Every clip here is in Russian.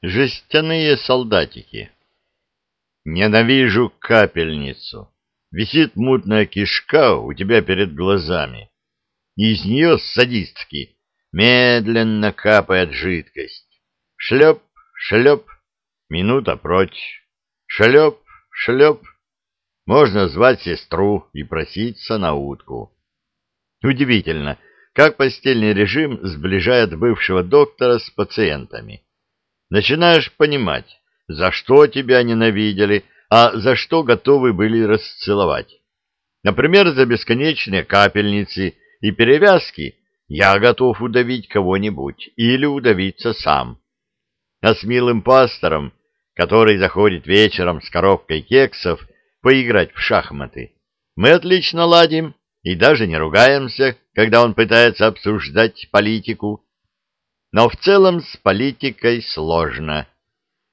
Жестяные солдатики. Ненавижу капельницу. Висит мутная кишка у тебя перед глазами. Из нее садистки медленно капает жидкость. Шлеп, шлеп, минута прочь. Шлеп, шлеп. Можно звать сестру и проситься на утку. Удивительно, как постельный режим сближает бывшего доктора с пациентами начинаешь понимать, за что тебя ненавидели, а за что готовы были расцеловать. Например, за бесконечные капельницы и перевязки я готов удавить кого-нибудь или удавиться сам. А с милым пастором, который заходит вечером с коробкой кексов поиграть в шахматы, мы отлично ладим и даже не ругаемся, когда он пытается обсуждать политику, но в целом с политикой сложно.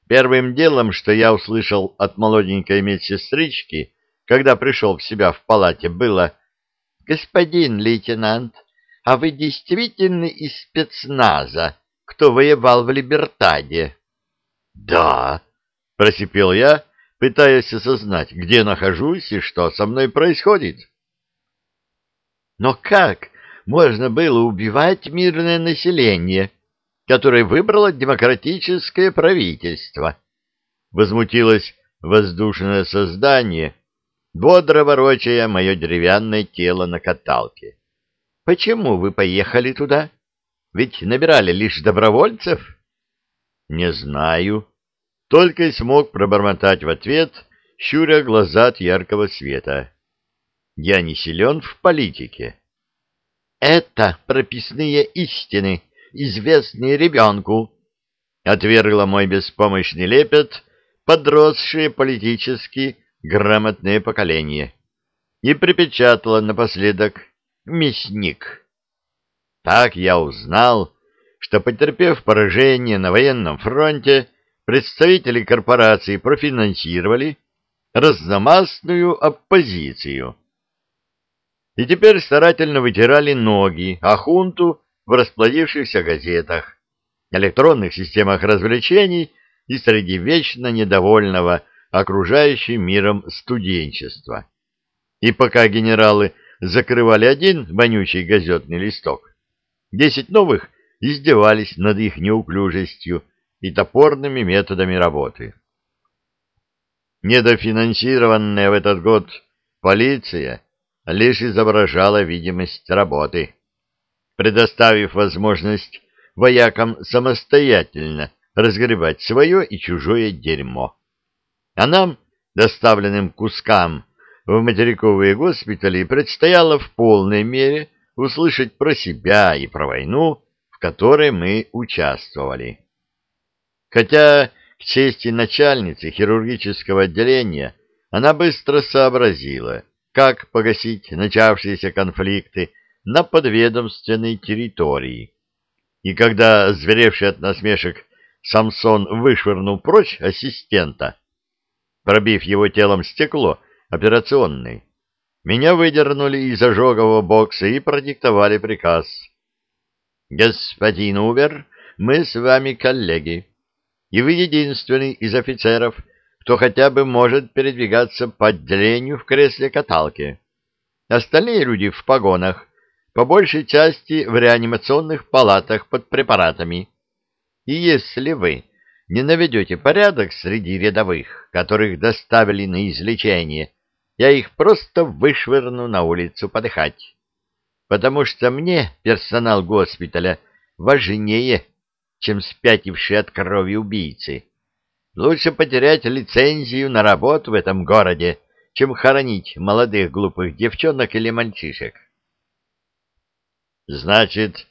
Первым делом, что я услышал от молоденькой медсестрички, когда пришел в себя в палате, было «Господин лейтенант, а вы действительно из спецназа, кто воевал в Либертаде?» «Да», — просипел я, пытаясь осознать, где нахожусь и что со мной происходит. «Но как можно было убивать мирное население?» Который выбрало демократическое правительство. Возмутилось воздушное создание, бодро ворочая мое деревянное тело на каталке. Почему вы поехали туда? Ведь набирали лишь добровольцев? Не знаю. Только и смог пробормотать в ответ, щуря глаза от яркого света. Я не силен в политике. Это прописные истины, известные ребенку, — отвергла мой беспомощный лепет подросшее политически грамотное поколение и припечатала напоследок «мясник». Так я узнал, что, потерпев поражение на военном фронте, представители корпорации профинансировали разномастную оппозицию. И теперь старательно вытирали ноги, а хунту в расплодившихся газетах, электронных системах развлечений и среди вечно недовольного окружающим миром студенчества. И пока генералы закрывали один вонючий газетный листок, десять новых издевались над их неуклюжестью и топорными методами работы. Недофинансированная в этот год полиция лишь изображала видимость работы предоставив возможность воякам самостоятельно разгребать свое и чужое дерьмо. А нам, доставленным кускам в материковые госпитали, предстояло в полной мере услышать про себя и про войну, в которой мы участвовали. Хотя, к чести начальницы хирургического отделения, она быстро сообразила, как погасить начавшиеся конфликты на подведомственной территории. И когда, зверевший от насмешек, Самсон вышвырнул прочь ассистента, пробив его телом стекло операционной, меня выдернули из ожогового бокса и продиктовали приказ. «Господин Убер, мы с вами коллеги, и вы единственный из офицеров, кто хотя бы может передвигаться по отделению в кресле каталки. Остальные люди в погонах по большей части в реанимационных палатах под препаратами. И если вы не наведете порядок среди рядовых, которых доставили на излечение, я их просто вышвырну на улицу подыхать. Потому что мне персонал госпиталя важнее, чем спятившие от крови убийцы. Лучше потерять лицензию на работу в этом городе, чем хоронить молодых глупых девчонок или мальчишек. Значит,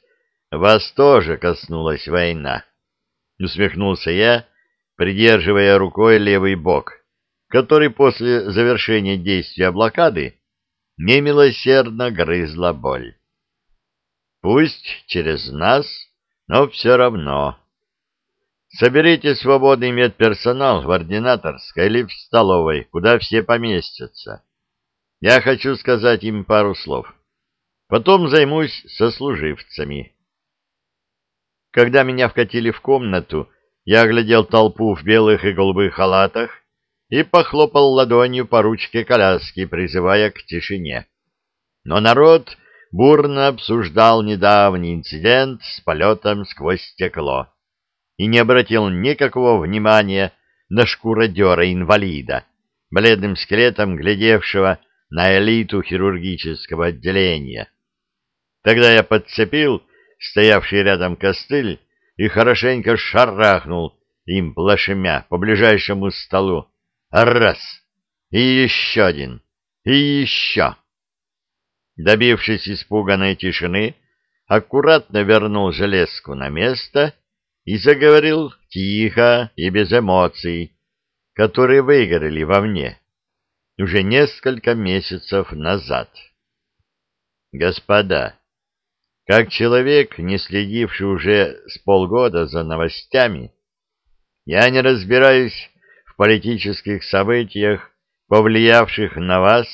вас тоже коснулась война, усмехнулся я, придерживая рукой левый бок, который после завершения действия блокады немилосердно грызла боль. Пусть через нас, но все равно. Соберите свободный медперсонал в ординаторской или в столовой, куда все поместятся. Я хочу сказать им пару слов. Потом займусь сослуживцами. Когда меня вкатили в комнату, я оглядел толпу в белых и голубых халатах и похлопал ладонью по ручке коляски, призывая к тишине. Но народ бурно обсуждал недавний инцидент с полетом сквозь стекло и не обратил никакого внимания на шкуродера-инвалида, бледным скелетом глядевшего на элиту хирургического отделения. Тогда я подцепил стоявший рядом костыль и хорошенько шарахнул им плашмя по ближайшему столу. Раз! И еще один! И еще! Добившись испуганной тишины, аккуратно вернул железку на место и заговорил тихо и без эмоций, которые выиграли во мне уже несколько месяцев назад. Господа, как человек, не следивший уже с полгода за новостями, я не разбираюсь в политических событиях, повлиявших на вас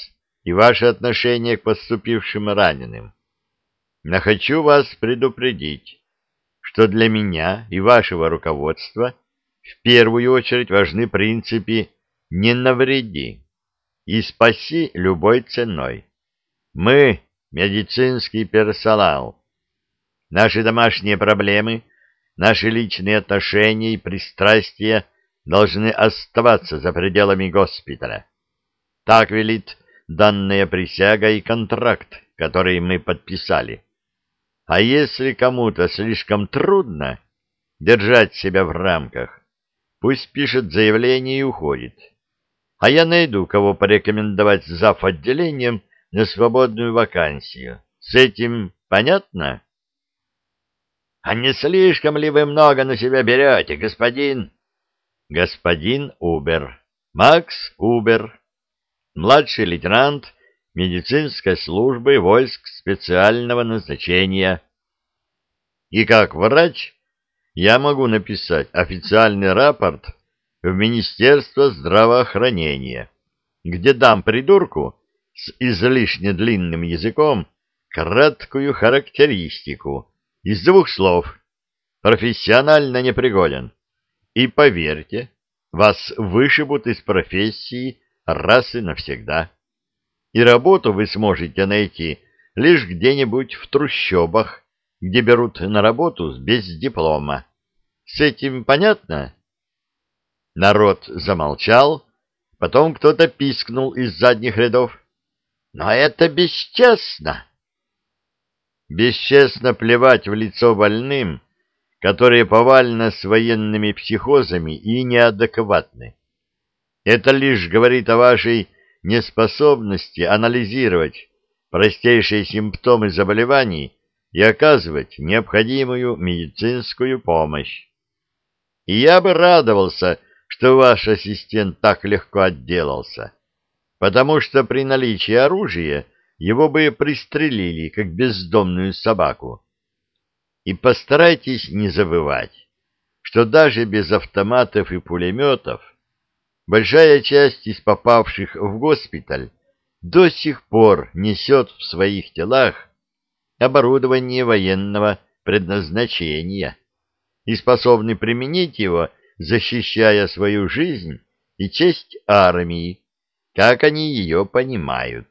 и ваше отношение к поступившим раненым. Но хочу вас предупредить, что для меня и вашего руководства в первую очередь важны принципы «не навреди» и «спаси любой ценой». Мы — медицинский персонал, Наши домашние проблемы, наши личные отношения и пристрастия должны оставаться за пределами госпиталя. Так велит данная присяга и контракт, который мы подписали. А если кому-то слишком трудно держать себя в рамках, пусть пишет заявление и уходит. А я найду, кого порекомендовать зав. отделением на свободную вакансию. С этим понятно? А не слишком ли вы много на себя берете, господин? Господин Убер. Макс Убер. Младший лейтенант медицинской службы войск специального назначения. И как врач я могу написать официальный рапорт в Министерство здравоохранения, где дам придурку с излишне длинным языком краткую характеристику из двух слов «профессионально непригоден». И поверьте, вас вышибут из профессии раз и навсегда. И работу вы сможете найти лишь где-нибудь в трущобах, где берут на работу без диплома. С этим понятно? Народ замолчал, потом кто-то пискнул из задних рядов. Но это бесчестно! Бесчестно плевать в лицо больным, которые повально с военными психозами и неадекватны. Это лишь говорит о вашей неспособности анализировать простейшие симптомы заболеваний и оказывать необходимую медицинскую помощь. И я бы радовался, что ваш ассистент так легко отделался, потому что при наличии оружия его бы пристрелили, как бездомную собаку. И постарайтесь не забывать, что даже без автоматов и пулеметов большая часть из попавших в госпиталь до сих пор несет в своих телах оборудование военного предназначения и способны применить его, защищая свою жизнь и честь армии, как они ее понимают.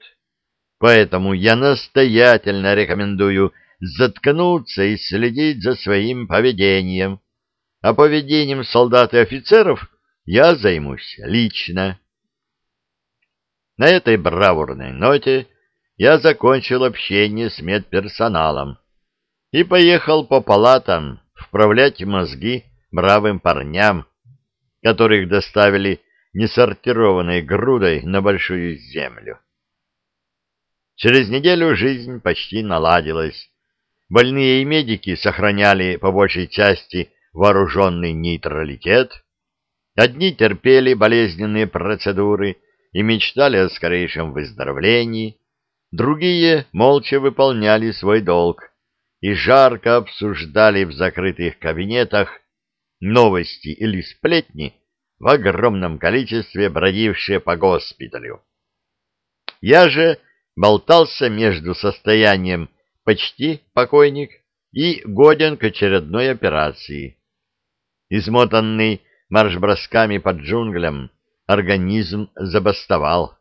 Поэтому я настоятельно рекомендую заткнуться и следить за своим поведением. А поведением солдат и офицеров я займусь лично. На этой бравурной ноте я закончил общение с медперсоналом и поехал по палатам вправлять мозги бравым парням, которых доставили несортированной грудой на большую землю. Через неделю жизнь почти наладилась. Больные и медики сохраняли по большей части вооруженный нейтралитет. Одни терпели болезненные процедуры и мечтали о скорейшем выздоровлении, другие молча выполняли свой долг и жарко обсуждали в закрытых кабинетах новости или сплетни в огромном количестве бродившие по госпиталю. Я же болтался между состоянием почти покойник и годен к очередной операции. Измотанный марш-бросками под джунглям, организм забастовал.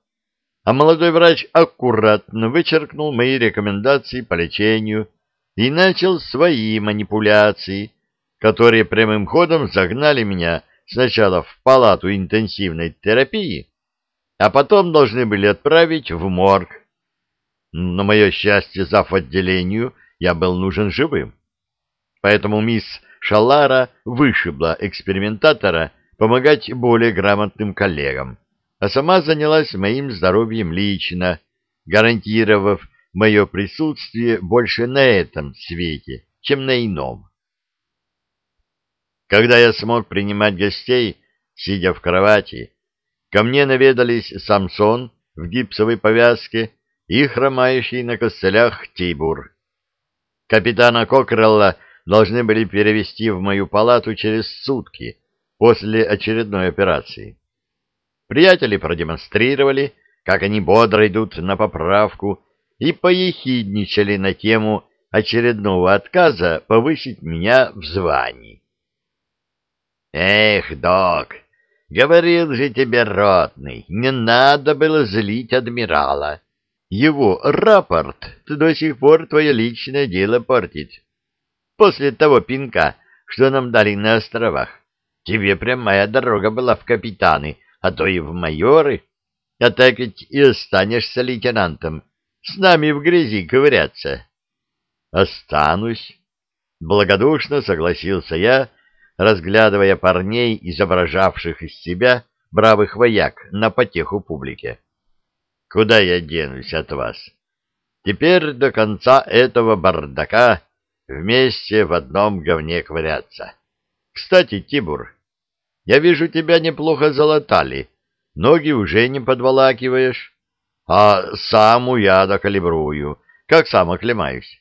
А молодой врач аккуратно вычеркнул мои рекомендации по лечению и начал свои манипуляции, которые прямым ходом загнали меня сначала в палату интенсивной терапии, а потом должны были отправить в морг. На мое счастье, зав. отделению я был нужен живым. Поэтому мисс Шалара вышибла экспериментатора помогать более грамотным коллегам, а сама занялась моим здоровьем лично, гарантировав мое присутствие больше на этом свете, чем на ином. Когда я смог принимать гостей, сидя в кровати, ко мне наведались Самсон в гипсовой повязке и хромающий на костылях Тибур. Капитана Кокрелла должны были перевести в мою палату через сутки после очередной операции. Приятели продемонстрировали, как они бодро идут на поправку, и поехидничали на тему очередного отказа повысить меня в звании. «Эх, док, говорил же тебе, ротный, не надо было злить адмирала. Его рапорт до сих пор твое личное дело портит. После того пинка, что нам дали на островах, тебе прямая дорога была в капитаны, а то и в майоры, а так ведь и останешься лейтенантом, с нами в грязи ковыряться. Останусь, благодушно согласился я, разглядывая парней, изображавших из себя бравых вояк на потеху публике. Куда я денусь от вас? Теперь до конца этого бардака вместе в одном говне ковыряться. Кстати, Тибур, я вижу, тебя неплохо залатали, ноги уже не подволакиваешь, а саму я докалибрую, как сам оклемаюсь.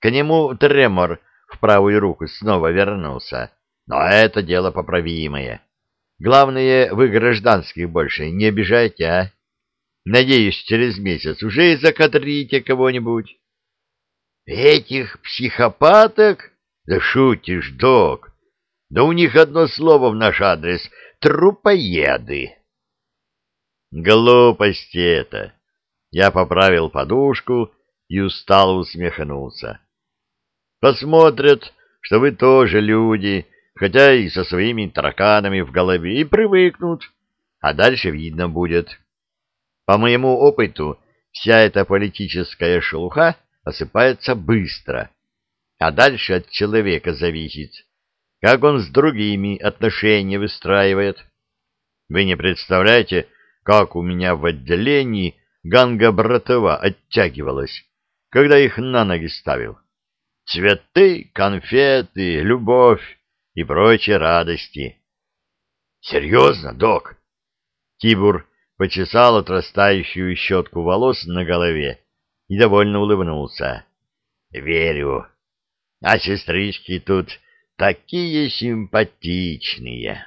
К нему тремор в правую руку снова вернулся, но это дело поправимое. Главное, вы гражданских больше не обижайте, а? Надеюсь, через месяц уже и закадрите кого-нибудь. Этих психопаток? Да шутишь, док. Да у них одно слово в наш адрес — трупоеды. Глупости это. Я поправил подушку и устало усмехнулся. Посмотрят, что вы тоже люди, хотя и со своими тараканами в голове, и привыкнут, а дальше видно будет. По моему опыту, вся эта политическая шелуха осыпается быстро, а дальше от человека зависит, как он с другими отношения выстраивает. Вы не представляете, как у меня в отделении ганга братова оттягивалась, когда их на ноги ставил. Цветы, конфеты, любовь и прочие радости. Серьезно, док? Тибур почесал отрастающую щетку волос на голове и довольно улыбнулся. Верю. А сестрички тут такие симпатичные.